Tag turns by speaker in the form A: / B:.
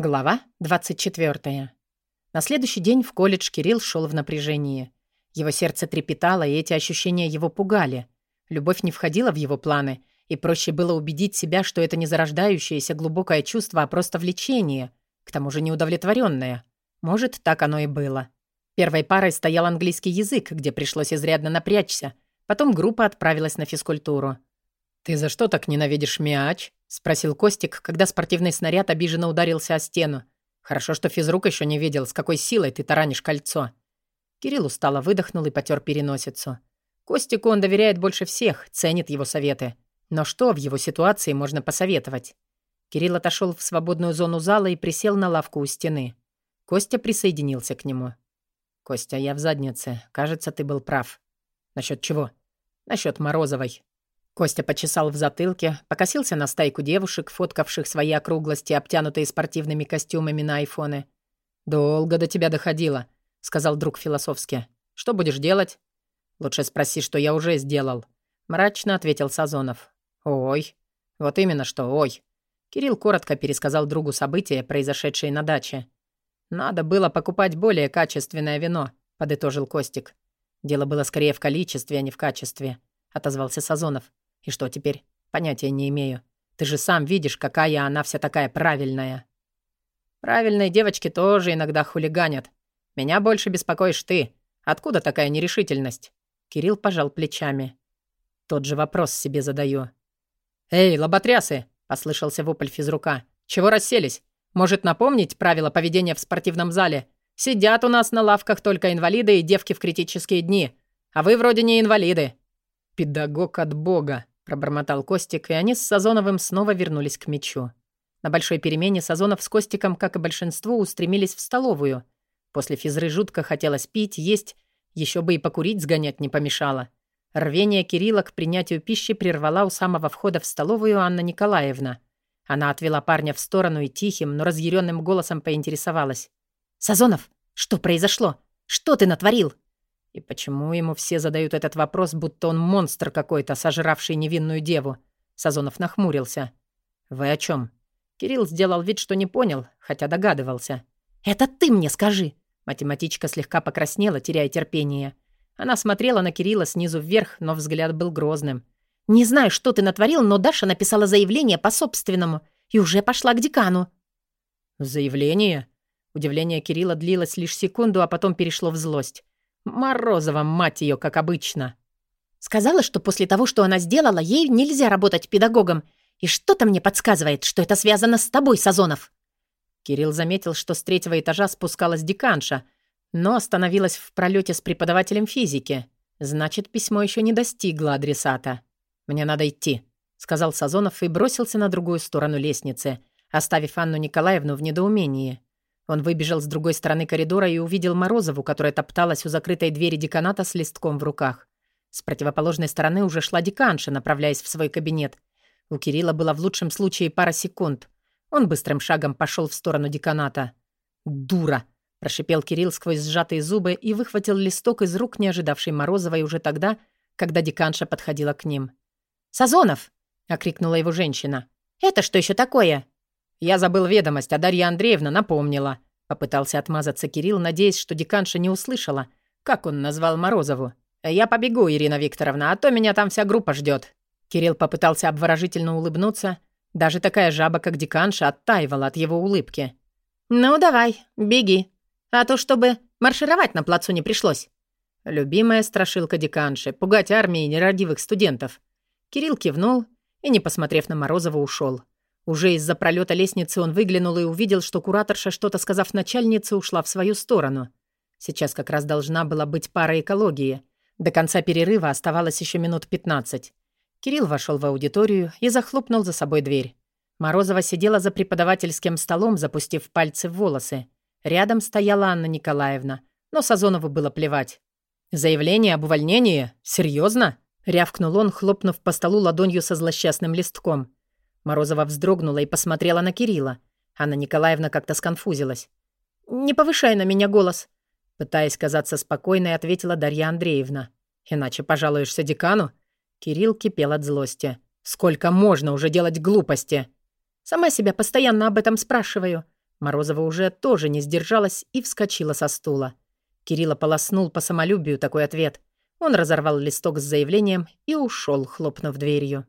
A: Глава 24. На следующий день в колледж Кирилл шел в напряжении. Его сердце трепетало, и эти ощущения его пугали. Любовь не входила в его планы, и проще было убедить себя, что это не зарождающееся глубокое чувство, а просто влечение, к тому же неудовлетворенное. Может, так оно и было. Первой парой стоял английский язык, где пришлось изрядно напрячься. Потом группа отправилась на физкультуру. «Ты за что так ненавидишь мяч?» — спросил Костик, когда спортивный снаряд обиженно ударился о стену. «Хорошо, что физрук еще не видел, с какой силой ты таранишь кольцо». Кирилл устало выдохнул и потер переносицу. Костику он доверяет больше всех, ценит его советы. Но что в его ситуации можно посоветовать? Кирилл отошел в свободную зону зала и присел на лавку у стены. Костя присоединился к нему. «Костя, я в заднице. Кажется, ты был прав». «Насчет чего?» «Насчет Морозовой. Костя почесал в затылке, покосился на стайку девушек, фоткавших свои округлости, обтянутые спортивными костюмами на айфоны. «Долго до тебя доходило», — сказал друг философски. «Что будешь делать?» «Лучше спроси, что я уже сделал», — мрачно ответил Сазонов. «Ой». «Вот именно что «ой». Кирилл коротко пересказал другу события, произошедшие на даче. «Надо было покупать более качественное вино», — подытожил Костик. «Дело было скорее в количестве, а не в качестве», — отозвался Сазонов. И что теперь? Понятия не имею. Ты же сам видишь, какая она вся такая правильная. Правильные девочки тоже иногда хулиганят. Меня больше беспокоишь ты. Откуда такая нерешительность? Кирилл пожал плечами. Тот же вопрос себе задаю. «Эй, лоботрясы!» — послышался вопль физрука. «Чего расселись? Может, напомнить правила поведения в спортивном зале? Сидят у нас на лавках только инвалиды и девки в критические дни. А вы вроде не инвалиды». «Педагог от бога», пробормотал Костик, и они с Сазоновым снова вернулись к мячу. На большой перемене Сазонов с Костиком, как и большинство, устремились в столовую. После физры жутко хотелось пить, есть, еще бы и покурить сгонять не помешало. Рвение Кирилла к принятию пищи прервала у самого входа в столовую Анна Николаевна. Она отвела парня в сторону и тихим, но разъяренным голосом поинтересовалась. «Сазонов, что произошло? Что ты натворил?» И почему ему все задают этот вопрос, будто он монстр какой-то, сожравший невинную деву? Сазонов нахмурился. «Вы о чем? Кирилл сделал вид, что не понял, хотя догадывался. «Это ты мне скажи!» Математичка слегка покраснела, теряя терпение. Она смотрела на Кирилла снизу вверх, но взгляд был грозным. «Не знаю, что ты натворил, но Даша написала заявление по собственному и уже пошла к декану». «Заявление?» Удивление Кирилла длилось лишь секунду, а потом перешло в злость. Морозова, мать ее, как обычно. Сказала, что после того, что она сделала, ей нельзя работать педагогом. И что-то мне подсказывает, что это связано с тобой, Сазонов. Кирилл заметил, что с третьего этажа спускалась деканша, но остановилась в пролете с преподавателем физики. Значит, письмо еще не достигло адресата. «Мне надо идти», — сказал Сазонов и бросился на другую сторону лестницы, оставив Анну Николаевну в недоумении. Он выбежал с другой стороны коридора и увидел Морозову, которая топталась у закрытой двери деканата с листком в руках. С противоположной стороны уже шла деканша, направляясь в свой кабинет. У Кирилла было в лучшем случае пара секунд. Он быстрым шагом пошел в сторону деканата. «Дура!» – прошипел Кирилл сквозь сжатые зубы и выхватил листок из рук, не ожидавшей Морозовой уже тогда, когда деканша подходила к ним. «Сазонов!» – окрикнула его женщина. «Это что еще такое?» «Я забыл ведомость, а Дарья Андреевна напомнила». Попытался отмазаться Кирилл, надеясь, что деканша не услышала, как он назвал Морозову. «Я побегу, Ирина Викторовна, а то меня там вся группа ждет. Кирилл попытался обворожительно улыбнуться. Даже такая жаба, как деканша, оттаивала от его улыбки. «Ну, давай, беги. А то, чтобы маршировать на плацу не пришлось». Любимая страшилка деканши — пугать армии нерадивых студентов. Кирилл кивнул и, не посмотрев на Морозова, ушел. Уже из-за пролета лестницы он выглянул и увидел, что кураторша, что-то сказав начальнице, ушла в свою сторону. Сейчас как раз должна была быть пара экологии. До конца перерыва оставалось еще минут пятнадцать. Кирилл вошел в аудиторию и захлопнул за собой дверь. Морозова сидела за преподавательским столом, запустив пальцы в волосы. Рядом стояла Анна Николаевна, но Сазонову было плевать. «Заявление об увольнении? Серьезно? рявкнул он, хлопнув по столу ладонью со злосчастным листком. Морозова вздрогнула и посмотрела на Кирилла. Анна Николаевна как-то сконфузилась. «Не повышай на меня голос», — пытаясь казаться спокойной, ответила Дарья Андреевна. «Иначе пожалуешься декану?» Кирилл кипел от злости. «Сколько можно уже делать глупости?» «Сама себя постоянно об этом спрашиваю. Морозова уже тоже не сдержалась и вскочила со стула. Кирилла полоснул по самолюбию такой ответ. Он разорвал листок с заявлением и ушел, хлопнув дверью.